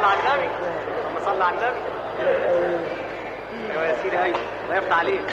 صل على النبي. اللهم صل على النبي. أيوه يا سيدي هاي الله يفتح عليك.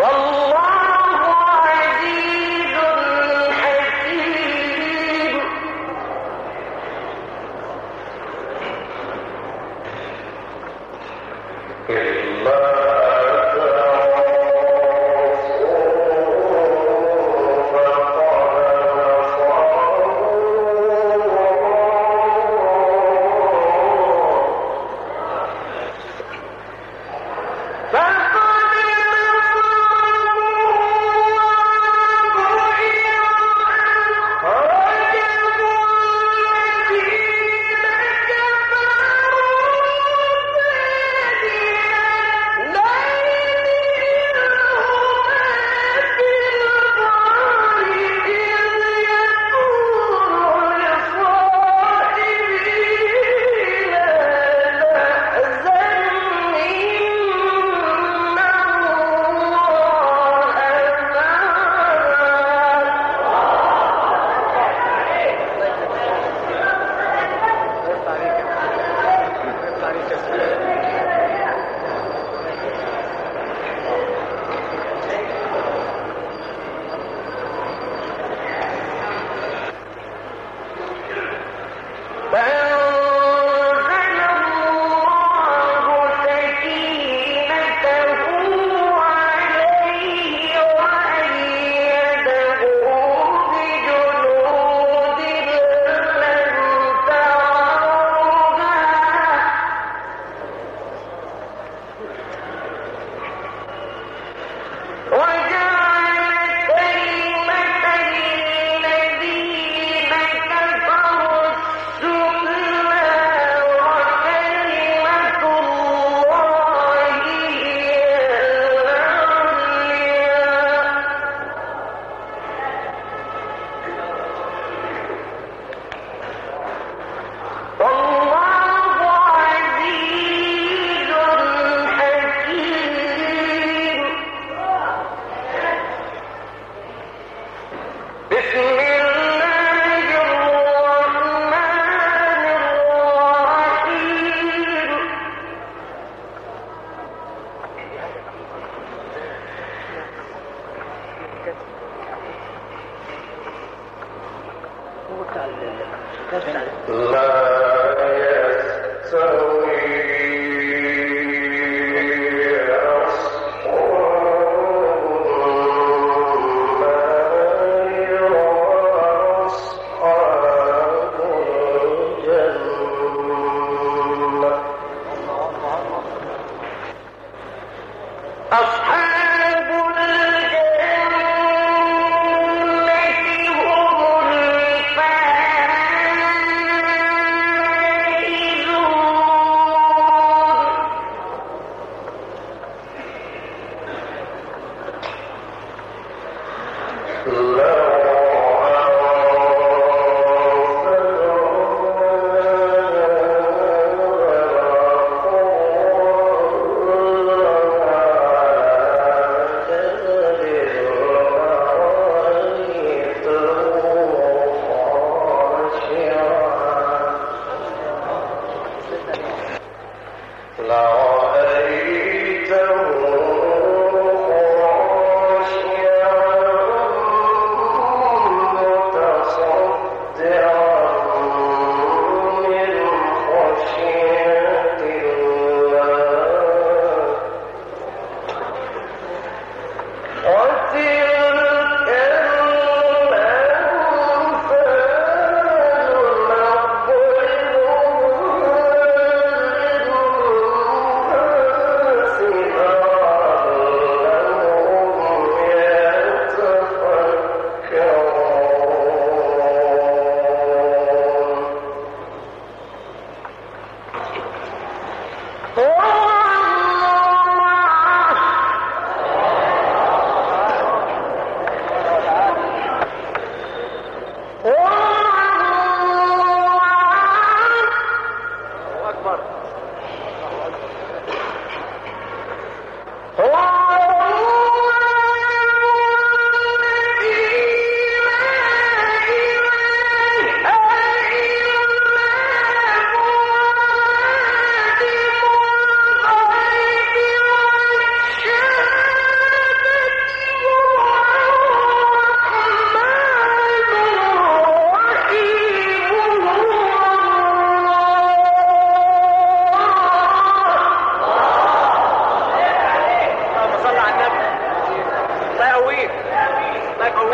والله Love, yes, so.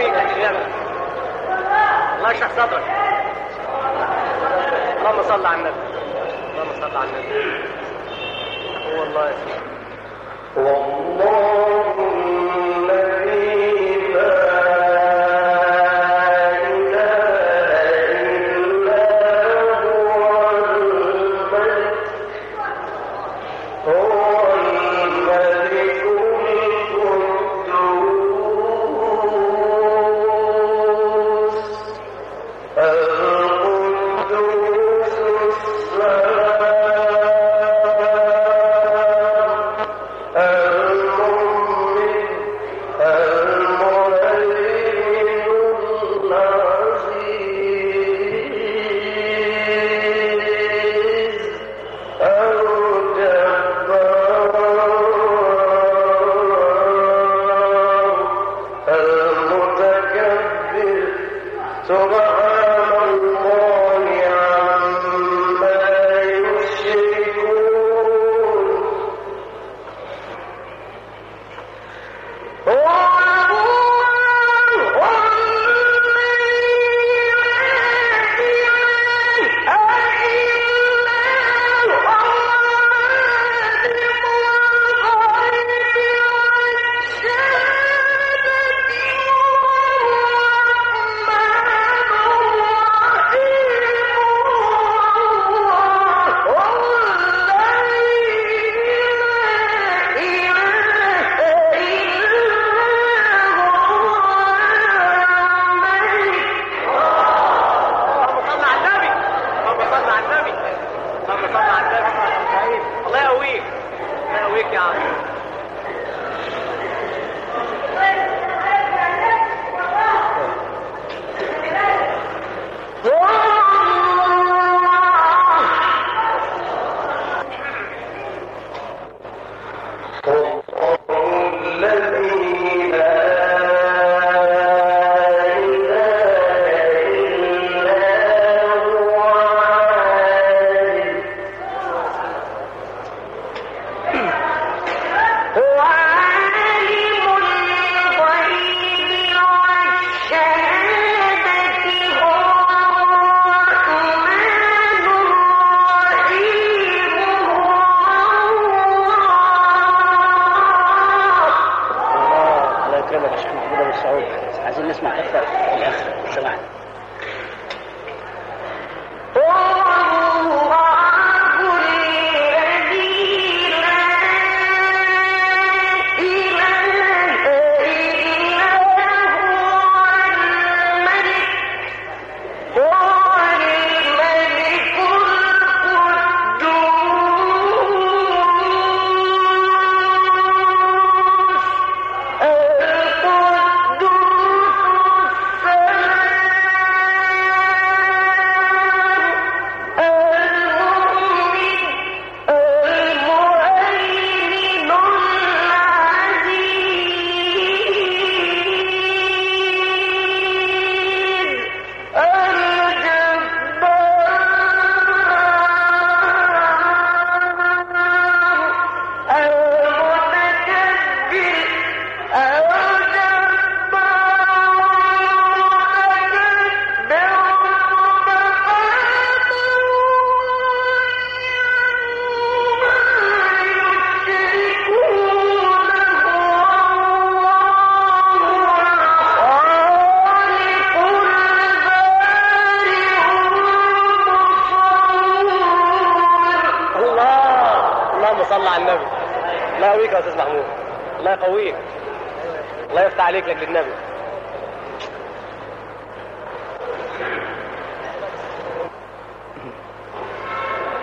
يقويك الإجابة يعني الله يشرح صدرك. اللهم صل على النبي. اللهم صل على النبي. هو الله يسلمك والله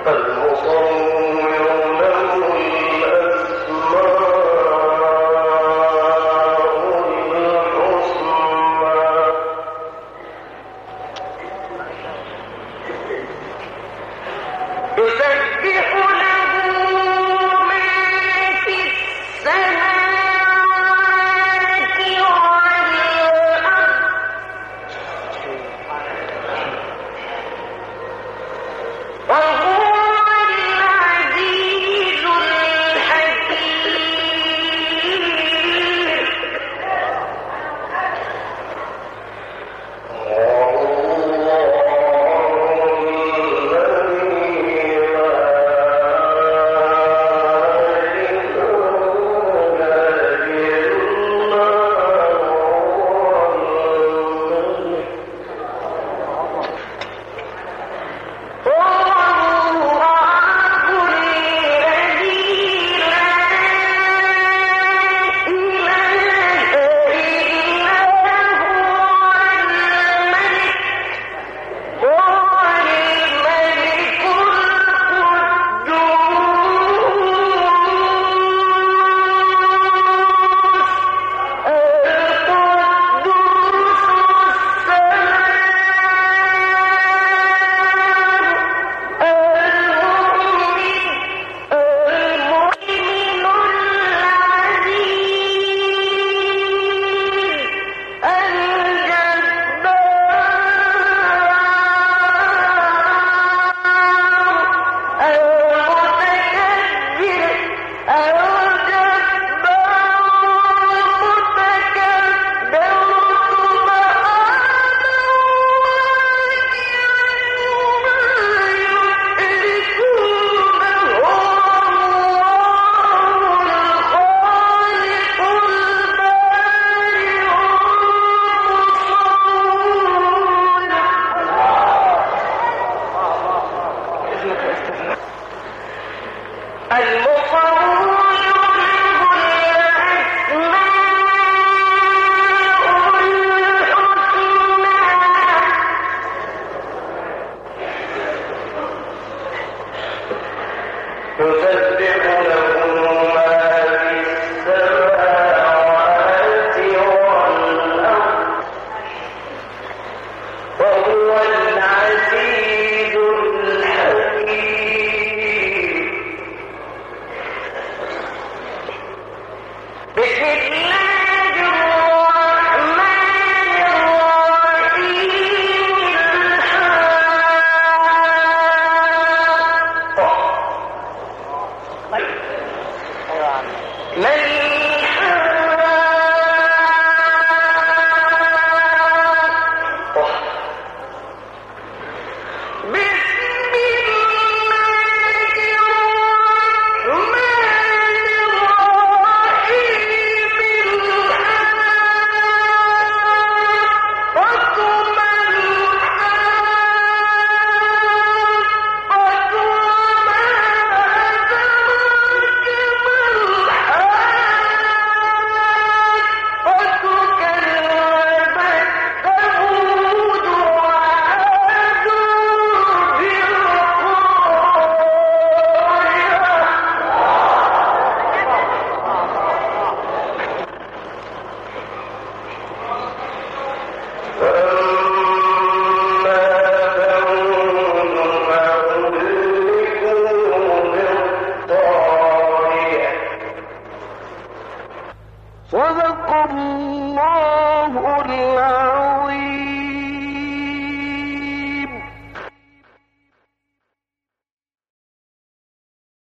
صدق الله